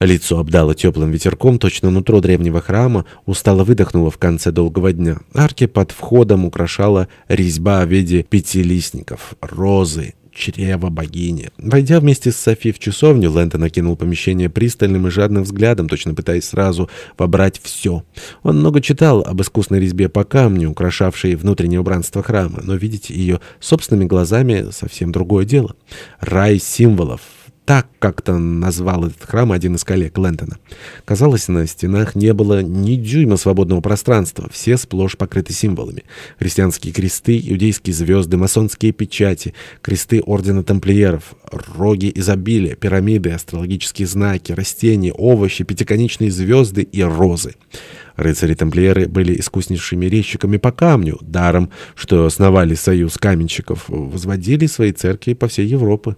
Лицо обдало теплым ветерком, точно нутро древнего храма устало выдохнуло в конце долгого дня. Арки под входом украшала резьба в виде пятилистников, розы, чрева богини. Войдя вместе с Софи в часовню, Лэнтон окинул помещение пристальным и жадным взглядом, точно пытаясь сразу вобрать все. Он много читал об искусной резьбе по камню, украшавшей внутреннее убранство храма, но видеть ее собственными глазами — совсем другое дело. Рай символов — так как-то назвал этот храм один из коллег Лэнтона. Казалось, на стенах не было ни дюйма свободного пространства, все сплошь покрыты символами. Христианские кресты, иудейские звезды, масонские печати, кресты ордена тамплиеров, роги изобилия, пирамиды, астрологические знаки, растения, овощи, пятиконечные звезды и розы. Рыцари-тамплиеры были искуснейшими резчиками по камню, даром, что основали союз каменщиков, возводили свои церкви по всей Европе.